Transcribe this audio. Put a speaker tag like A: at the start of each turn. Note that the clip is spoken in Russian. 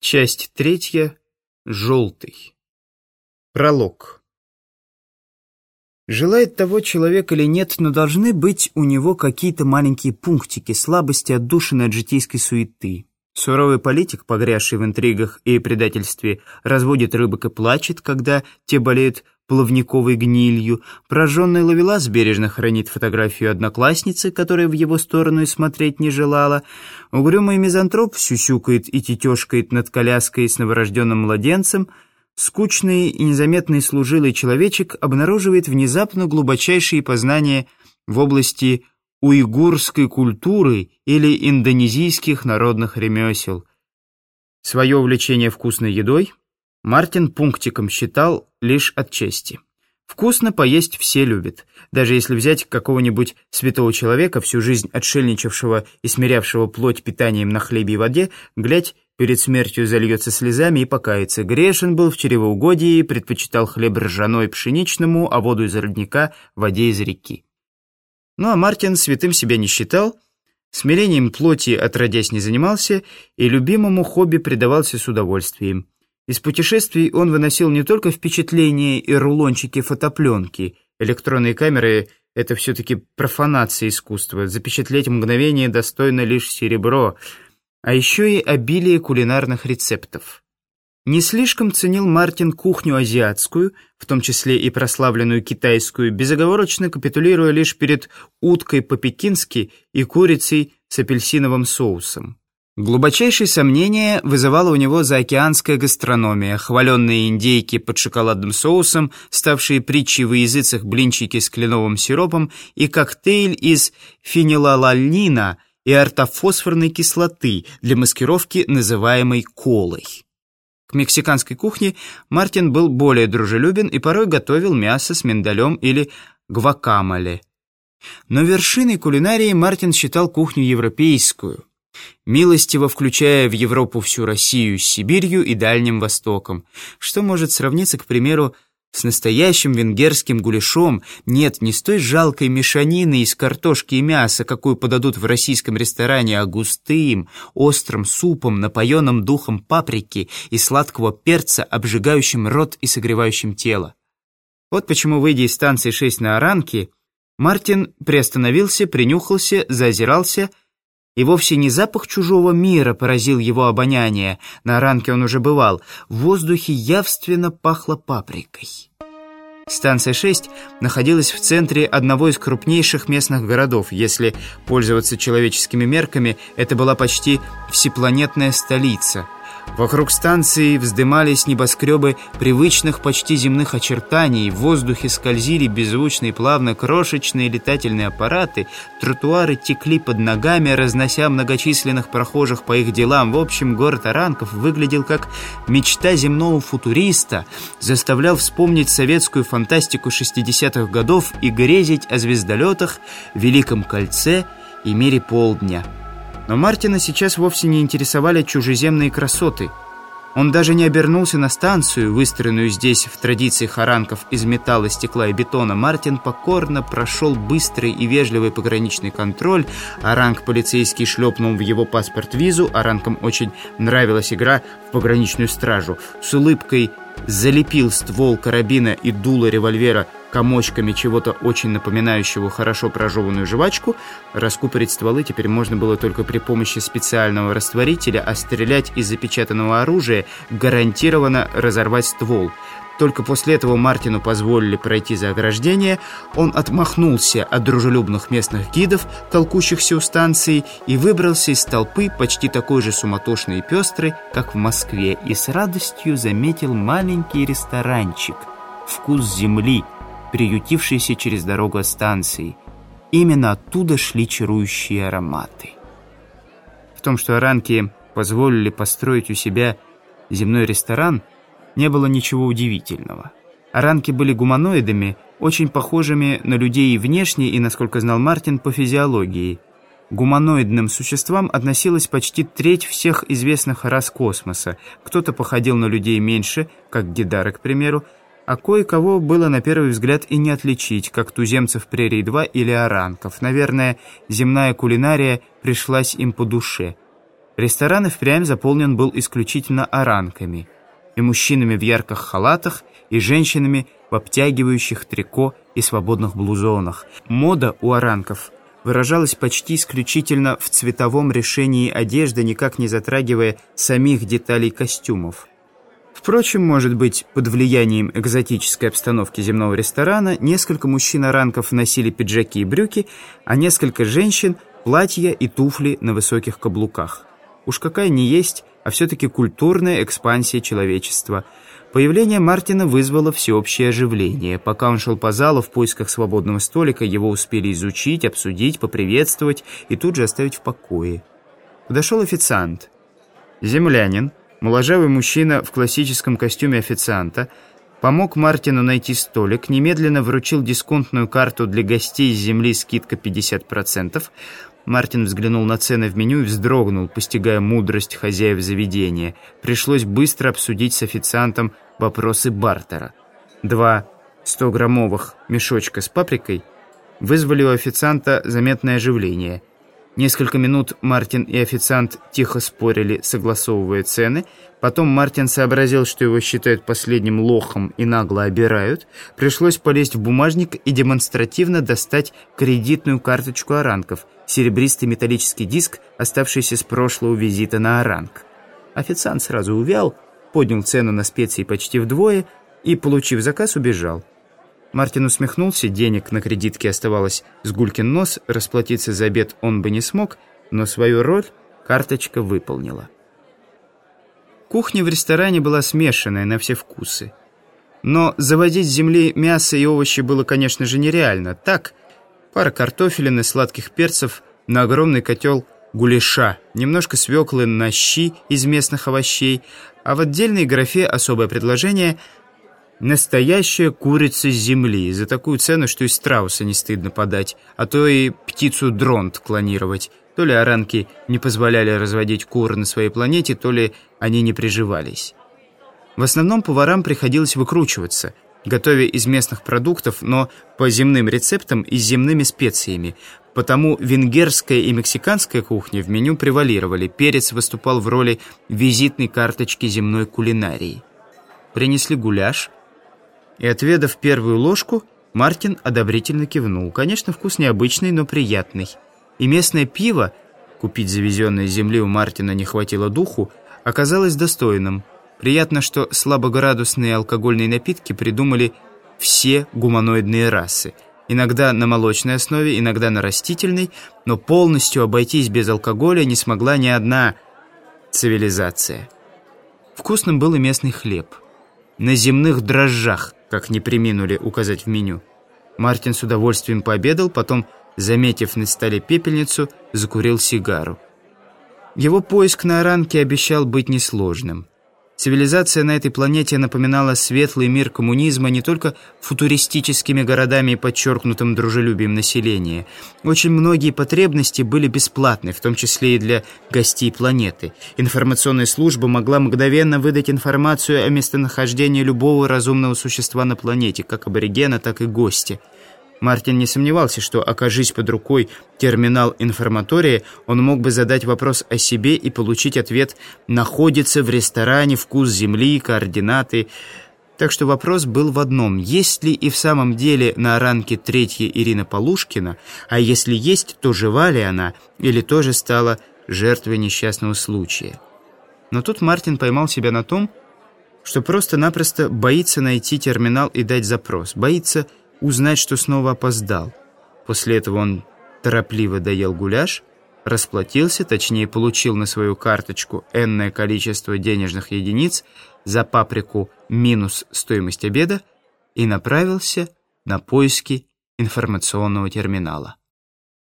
A: Часть третья. Желтый. Пролог. Желает того человек или нет, но должны быть у него какие-то маленькие пунктики, слабости, отдушины от житейской суеты. Суровый политик, погрязший в интригах и предательстве, разводит рыбок и плачет, когда те болеют плавниковой гнилью. Прожженный ловелас бережно хранит фотографию одноклассницы, которая в его сторону и смотреть не желала. Угрюмый мизантроп сюсюкает и тетешкает над коляской с новорожденным младенцем. Скучный и незаметный служилый человечек обнаруживает внезапно глубочайшие познания в области уйгурской культуры или индонезийских народных ремесел. Свое увлечение вкусной едой Мартин пунктиком считал лишь отчасти. Вкусно поесть все любят. Даже если взять какого-нибудь святого человека, всю жизнь отшельничавшего и смирявшего плоть питанием на хлебе и воде, глядь, перед смертью зальется слезами и покается. Грешен был в чревоугодии, предпочитал хлеб ржаной пшеничному, а воду из родника — воде из реки. Ну а Мартин святым себя не считал, смирением плоти отродясь не занимался и любимому хобби предавался с удовольствием. Из путешествий он выносил не только впечатления и рулончики фотопленки. Электронные камеры — это все-таки профанация искусства. Запечатлеть мгновение достойно лишь серебро. А еще и обилие кулинарных рецептов. Не слишком ценил Мартин кухню азиатскую, в том числе и прославленную китайскую, безоговорочно капитулируя лишь перед уткой по-пекински и курицей с апельсиновым соусом. Глубочайшие сомнения вызывала у него заокеанская гастрономия, хваленные индейки под шоколадным соусом, ставшие притчей в языцах блинчики с кленовым сиропом и коктейль из фенилаланина и ортофосфорной кислоты для маскировки, называемой колой. К мексиканской кухне Мартин был более дружелюбен и порой готовил мясо с миндалем или гвакамоле. Но вершиной кулинарии Мартин считал кухню европейскую, милостиво включая в Европу всю Россию с Сибирью и Дальним Востоком, что может сравниться, к примеру, с настоящим венгерским гуляшом, нет, не с той жалкой мешаниной из картошки и мяса, какую подадут в российском ресторане, а густым, острым супом, напоенным духом паприки и сладкого перца, обжигающим рот и согревающим тело. Вот почему, выйдя из станции 6 на Оранке, Мартин приостановился, принюхался, зазирался — и вовсе не запах чужого мира поразил его обоняние, на ранке он уже бывал, в воздухе явственно пахло паприкой. Станция 6 находилась в центре одного из крупнейших местных городов. Если пользоваться человеческими мерками, это была почти всепланетная столица – Вокруг станции вздымались небоскребы привычных почти земных очертаний, в воздухе скользили беззвучно и плавно крошечные летательные аппараты, тротуары текли под ногами, разнося многочисленных прохожих по их делам. В общем, город Аранков выглядел как мечта земного футуриста, заставлял вспомнить советскую фантастику 60-х годов и грезить о звездолетах, Великом кольце и мире полдня. Но Мартина сейчас вовсе не интересовали чужеземные красоты. Он даже не обернулся на станцию, выстроенную здесь в традиции харанков из металла, стекла и бетона. Мартин покорно прошел быстрый и вежливый пограничный контроль. Аранг полицейский шлепнул в его паспорт визу. Аранкам очень нравилась игра в пограничную стражу. С улыбкой залепил ствол карабина и дуло револьвера комочками чего-то очень напоминающего хорошо прожеванную жвачку, раскупорить стволы теперь можно было только при помощи специального растворителя, а стрелять из запечатанного оружия гарантированно разорвать ствол. Только после этого Мартину позволили пройти за ограждение, он отмахнулся от дружелюбных местных гидов, толкущихся у станции, и выбрался из толпы почти такой же суматошный и пестрый, как в Москве, и с радостью заметил маленький ресторанчик «Вкус земли», приютившийся через дорогу от станции. Именно оттуда шли чарующие ароматы. В том, что оранки позволили построить у себя земной ресторан, не было ничего удивительного. Оранки были гуманоидами, очень похожими на людей внешне, и, насколько знал Мартин, по физиологии. Гуманоидным существам относилась почти треть всех известных рас космоса. Кто-то походил на людей меньше, как Гидары, к примеру, а кое-кого было на первый взгляд и не отличить, как туземцев прерий-2 или оранков. Наверное, земная кулинария пришлась им по душе. Ресторан и впрямь заполнен был исключительно оранками. И мужчинами в ярких халатах, и женщинами в обтягивающих трико и свободных блузонах. Мода у оранков выражалась почти исключительно в цветовом решении одежды, никак не затрагивая самих деталей костюмов. Впрочем, может быть, под влиянием экзотической обстановки земного ресторана несколько мужчин-оранков носили пиджаки и брюки, а несколько женщин – платья и туфли на высоких каблуках. Уж какая не есть, а все-таки культурная экспансия человечества. Появление Мартина вызвало всеобщее оживление. Пока он шел по залу в поисках свободного столика, его успели изучить, обсудить, поприветствовать и тут же оставить в покое. Подошел официант. Землянин, моложавый мужчина в классическом костюме официанта, помог Мартину найти столик, немедленно вручил дисконтную карту для гостей с земли скидка 50%, Мартин взглянул на цены в меню и вздрогнул, постигая мудрость хозяев заведения. Пришлось быстро обсудить с официантом вопросы бартера. Два 100-граммовых мешочка с паприкой вызвали у официанта заметное оживление. Несколько минут Мартин и официант тихо спорили, согласовывая цены. Потом Мартин сообразил, что его считают последним лохом и нагло обирают. Пришлось полезть в бумажник и демонстративно достать кредитную карточку оранков, серебристый металлический диск, оставшийся с прошлого визита на оранг. Официант сразу увял, поднял цену на специи почти вдвое и, получив заказ, убежал. Мартин усмехнулся, денег на кредитке оставалось с гулькин нос, расплатиться за обед он бы не смог, но свою роль карточка выполнила. Кухня в ресторане была смешанная на все вкусы. Но заводить с земли мясо и овощи было, конечно же, нереально. Так, пара картофелин и сладких перцев на огромный котел гуляша, немножко свеклы на щи из местных овощей, а в отдельной графе особое предложение – Настоящая курица земли, за такую цену, что и страуса не стыдно подать, а то и птицу дронт клонировать. То ли оранки не позволяли разводить кур на своей планете, то ли они не приживались. В основном поварам приходилось выкручиваться, готовя из местных продуктов, но по земным рецептам и земными специями. Потому венгерская и мексиканская кухня в меню превалировали. Перец выступал в роли визитной карточки земной кулинарии. Принесли гуляш – и, отведав первую ложку, Мартин одобрительно кивнул. Конечно, вкус необычный, но приятный. И местное пиво, купить завезенное с земли у Мартина не хватило духу, оказалось достойным. Приятно, что слабоградусные алкогольные напитки придумали все гуманоидные расы. Иногда на молочной основе, иногда на растительной, но полностью обойтись без алкоголя не смогла ни одна цивилизация. Вкусным был и местный хлеб. На земных дрожжах, как не приминули указать в меню. Мартин с удовольствием пообедал, потом, заметив на столе пепельницу, закурил сигару. Его поиск на Аранке обещал быть несложным. Цивилизация на этой планете напоминала светлый мир коммунизма не только футуристическими городами и подчеркнутым дружелюбием населения. Очень многие потребности были бесплатны, в том числе и для гостей планеты. Информационная служба могла мгновенно выдать информацию о местонахождении любого разумного существа на планете, как аборигена, так и гостя. Мартин не сомневался, что, окажись под рукой терминал информатория, он мог бы задать вопрос о себе и получить ответ «находится в ресторане вкус земли, координаты». Так что вопрос был в одном, есть ли и в самом деле на оранке третья Ирина Полушкина, а если есть, то жива ли она, или тоже стала жертвой несчастного случая. Но тут Мартин поймал себя на том, что просто-напросто боится найти терминал и дать запрос, боится узнать, что снова опоздал. После этого он торопливо доел гуляш, расплатился, точнее получил на свою карточку энное количество денежных единиц за паприку минус стоимость обеда и направился на поиски информационного терминала.